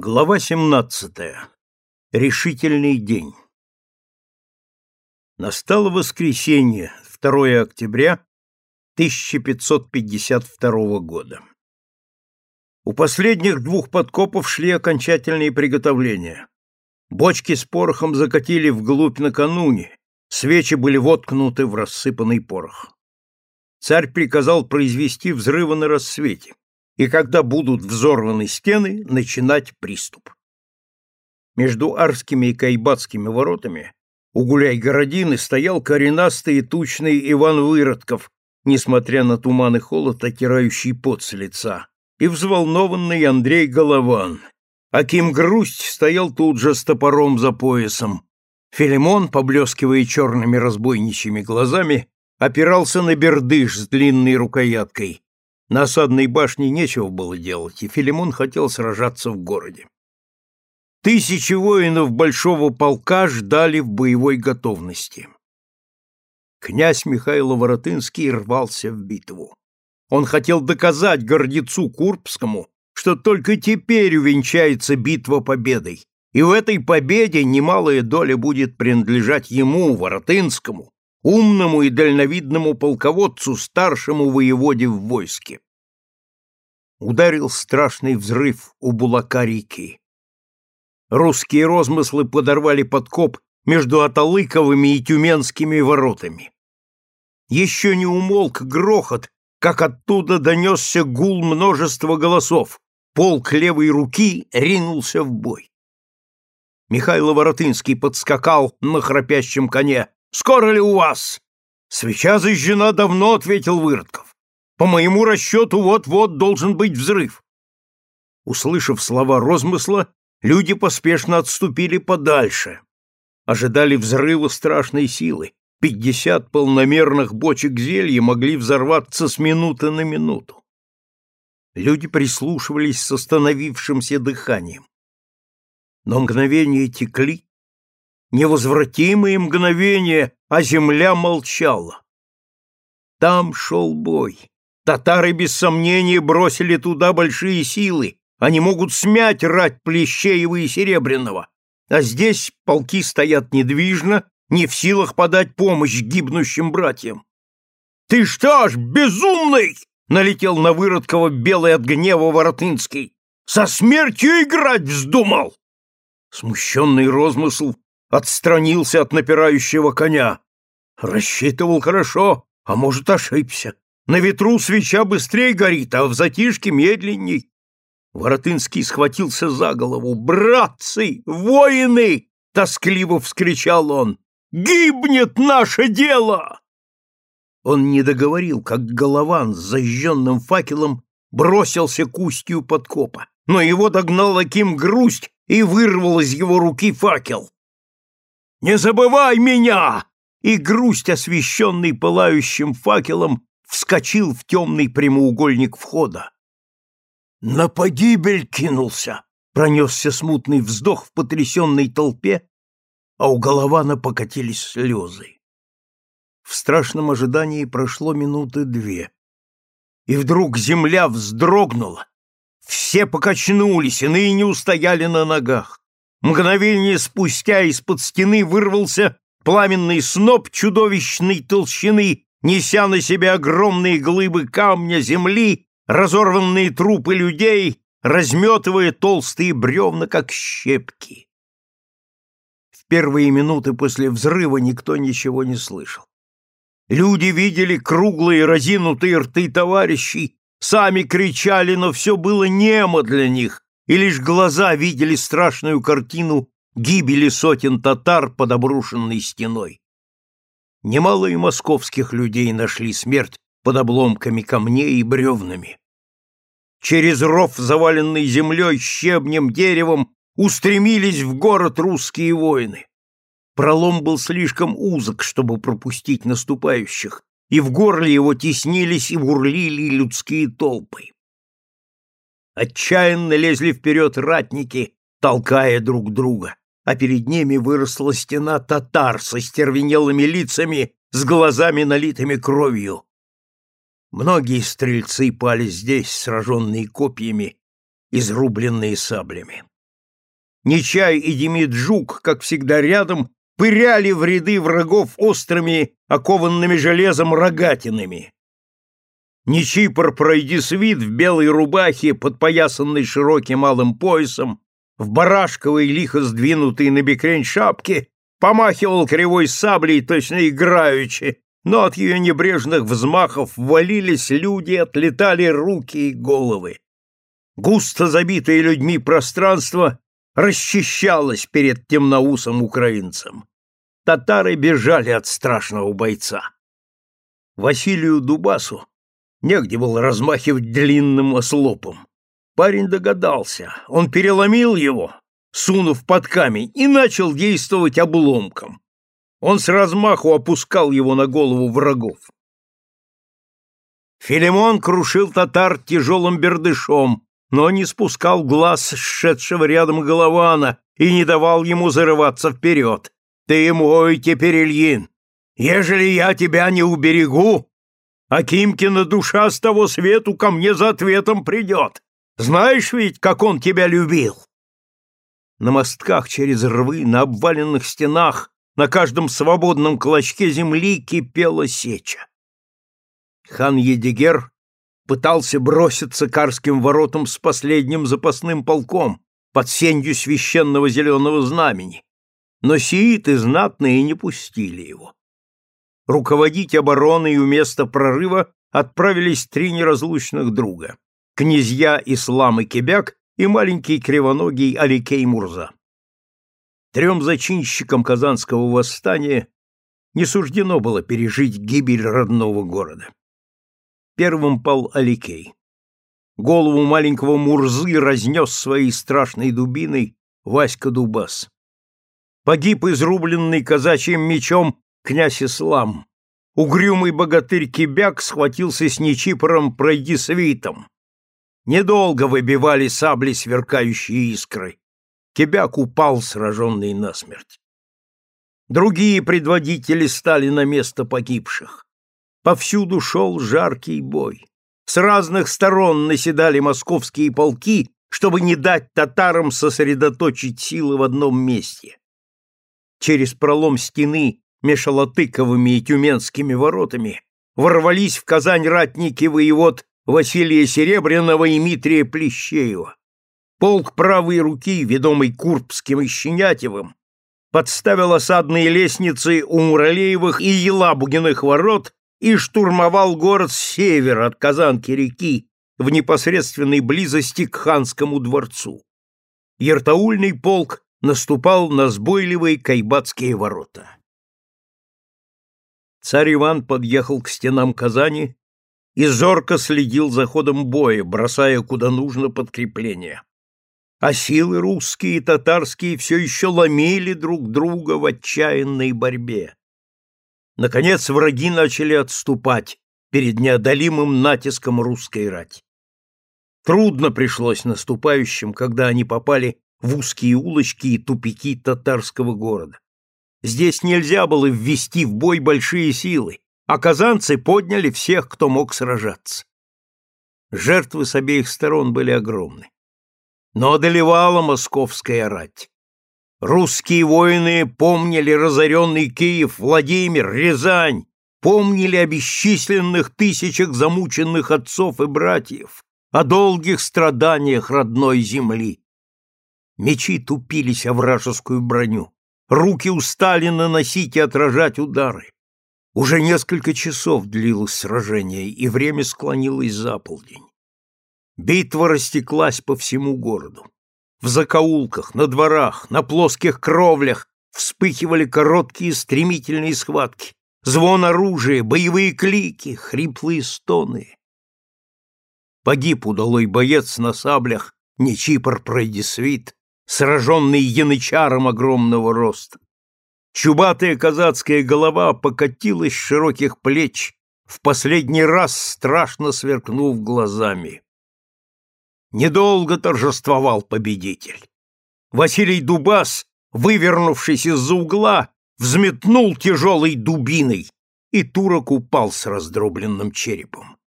Глава 17. Решительный день. Настало воскресенье, 2 октября 1552 года. У последних двух подкопов шли окончательные приготовления. Бочки с порохом закатили вглубь накануне, свечи были воткнуты в рассыпанный порох. Царь приказал произвести взрывы на рассвете и когда будут взорваны стены, начинать приступ. Между Арскими и Кайбатскими воротами у Гуляй-Городины стоял коренастый и тучный Иван Выродков, несмотря на туман и холод, отирающий пот с лица, и взволнованный Андрей Голован. Аким Грусть стоял тут же с топором за поясом. Филимон, поблескивая черными разбойничьими глазами, опирался на бердыш с длинной рукояткой, на осадной башне нечего было делать, и Филимон хотел сражаться в городе. Тысячи воинов большого полка ждали в боевой готовности. Князь Михаил Воротынский рвался в битву. Он хотел доказать гордецу Курбскому, что только теперь увенчается битва победой, и в этой победе немалая доля будет принадлежать ему, Воротынскому, умному и дальновидному полководцу, старшему воеводе в войске. Ударил страшный взрыв у булака реки. Русские розмыслы подорвали подкоп между Аталыковыми и Тюменскими воротами. Еще не умолк грохот, как оттуда донесся гул множества голосов. Полк левой руки ринулся в бой. Михаил Воротынский подскакал на храпящем коне. Скоро ли у вас? Свеча зажжена давно, ответил Выродков. По моему расчету, вот-вот должен быть взрыв. Услышав слова розмысла, люди поспешно отступили подальше. Ожидали взрыва страшной силы. Пятьдесят полномерных бочек зелья могли взорваться с минуты на минуту. Люди прислушивались с остановившимся дыханием. Но мгновения текли, невозвратимые мгновения, а земля молчала. Там шел бой. Татары без сомнения бросили туда большие силы. Они могут смять рать Плещеева и Серебряного. А здесь полки стоят недвижно, не в силах подать помощь гибнущим братьям. «Ты что ж, безумный!» — налетел на Выродкова белый от гнева Воротынский. «Со смертью играть вздумал!» Смущенный розмысл отстранился от напирающего коня. Рассчитывал хорошо, а может, ошибся. На ветру свеча быстрее горит, а в затишке медленней. Воротынский схватился за голову. «Братцы! Воины!» — тоскливо вскричал он. «Гибнет наше дело!» Он не договорил, как голован с зажженным факелом бросился к устью подкопа, но его догнал Аким грусть и вырвал из его руки факел. «Не забывай меня!» И грусть, освещенный пылающим факелом, вскочил в темный прямоугольник входа. «На погибель кинулся!» — пронесся смутный вздох в потрясенной толпе, а у Голована покатились слезы. В страшном ожидании прошло минуты две. И вдруг земля вздрогнула. Все покачнулись, иные не устояли на ногах. Мгновение спустя из-под стены вырвался пламенный сноп чудовищной толщины, неся на себе огромные глыбы камня земли, разорванные трупы людей, разметывая толстые бревна, как щепки. В первые минуты после взрыва никто ничего не слышал. Люди видели круглые разинутые рты товарищей, сами кричали, но все было немо для них, и лишь глаза видели страшную картину гибели сотен татар под обрушенной стеной. Немало и московских людей нашли смерть под обломками камней и бревнами. Через ров, заваленный землей, щебнем, деревом, устремились в город русские воины. Пролом был слишком узок, чтобы пропустить наступающих, и в горле его теснились и бурлили людские толпы. Отчаянно лезли вперед ратники, толкая друг друга, а перед ними выросла стена татар со стервенелыми лицами, с глазами налитыми кровью. Многие стрельцы пали здесь, сраженные копьями, изрубленные саблями. Нечай и Демид Жук, как всегда рядом, пыряли в ряды врагов острыми, окованными железом рогатинами. Нечипор пройди свит в белой рубахе, подпоясанной широким малым поясом, в барашковой лихо сдвинутой на бекрень шапке, помахивал кривой саблей, точно играючи, но от ее небрежных взмахов валились люди, отлетали руки и головы. Густо забитое людьми пространство расчищалось перед темноусом украинцем. Татары бежали от страшного бойца. Василию Дубасу негде было размахивать длинным ослопом. Парень догадался, он переломил его, сунув под камень, и начал действовать обломком. Он с размаху опускал его на голову врагов. Филимон крушил татар тяжелым бердышом, но не спускал глаз шедшего рядом Голована и не давал ему зарываться вперед. «Ты мой теперь, Ильин! Ежели я тебя не уберегу, Акимкина душа с того свету ко мне за ответом придет. Знаешь ведь, как он тебя любил!» На мостках через рвы, на обваленных стенах, на каждом свободном клочке земли кипела сеча. Хан Едигер пытался броситься к Арским воротам с последним запасным полком под сенью священного зеленого знамени, но сииты знатные не пустили его. Руководить обороной у места прорыва отправились три неразлучных друга — князья Ислам и Кебяк и маленький кривоногий Аликей Мурза. Трем зачинщикам Казанского восстания не суждено было пережить гибель родного города. Первым пал Аликей. Голову маленького Мурзы разнес своей страшной дубиной Васька Дубас. Погиб изрубленный казачьим мечом князь Ислам. Угрюмый богатырь Кибяк схватился с Нечипором пройди свитом. Недолго выбивали сабли сверкающие искры. Кебяк упал, сраженный насмерть. Другие предводители стали на место погибших. Повсюду шел жаркий бой. С разных сторон наседали московские полки, чтобы не дать татарам сосредоточить силы в одном месте. Через пролом стены меж Латыковыми и Тюменскими воротами ворвались в Казань ратники воевод Василия Серебряного и Митрия Плещеева. Полк правой руки, ведомый Курбским и Щенятевым, подставил осадные лестницы у Муралеевых и Елабугиных ворот и штурмовал город с севера от Казанки-реки в непосредственной близости к ханскому дворцу. Ертаульный полк наступал на сбойливые кайбатские ворота. Царь Иван подъехал к стенам Казани и зорко следил за ходом боя, бросая куда нужно подкрепление а силы русские и татарские все еще ломили друг друга в отчаянной борьбе. Наконец враги начали отступать перед неодолимым натиском русской рати. Трудно пришлось наступающим, когда они попали в узкие улочки и тупики татарского города. Здесь нельзя было ввести в бой большие силы, а казанцы подняли всех, кто мог сражаться. Жертвы с обеих сторон были огромны но одолевала московская рать. Русские воины помнили разоренный Киев, Владимир, Рязань, помнили о бесчисленных тысячах замученных отцов и братьев, о долгих страданиях родной земли. Мечи тупились о вражескую броню, руки устали наносить и отражать удары. Уже несколько часов длилось сражение, и время склонилось за полдень. Битва растеклась по всему городу. В закоулках, на дворах, на плоских кровлях вспыхивали короткие стремительные схватки, звон оружия, боевые клики, хриплые стоны. Погиб удалой боец на саблях, не Чипр Пройдисвит, сраженный янычаром огромного роста. Чубатая казацкая голова покатилась с широких плеч, в последний раз страшно сверкнув глазами. Недолго торжествовал победитель. Василий Дубас, вывернувшись из-за угла, взметнул тяжелой дубиной, и турок упал с раздробленным черепом.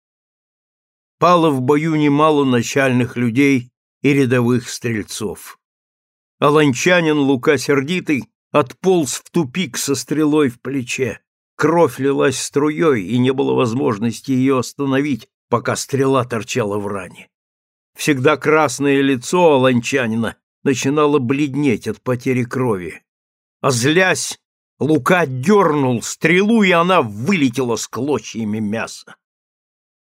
Пало в бою немало начальных людей и рядовых стрельцов. Аланчанин Лука сердитый отполз в тупик со стрелой в плече. Кровь лилась струей, и не было возможности ее остановить, пока стрела торчала в ране. Всегда красное лицо Аланчанина начинало бледнеть от потери крови. А злясь, Лука дернул стрелу, и она вылетела с клочьями мяса.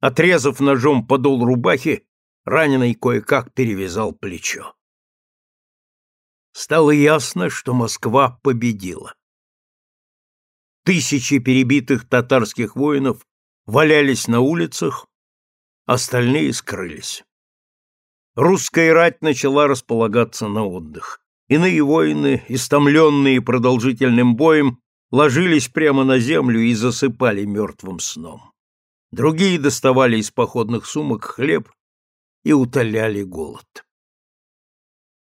Отрезав ножом подол рубахи, раненый кое-как перевязал плечо. Стало ясно, что Москва победила. Тысячи перебитых татарских воинов валялись на улицах, остальные скрылись. Русская рать начала располагаться на отдых. Иные воины, истомленные продолжительным боем, ложились прямо на землю и засыпали мертвым сном. Другие доставали из походных сумок хлеб и утоляли голод.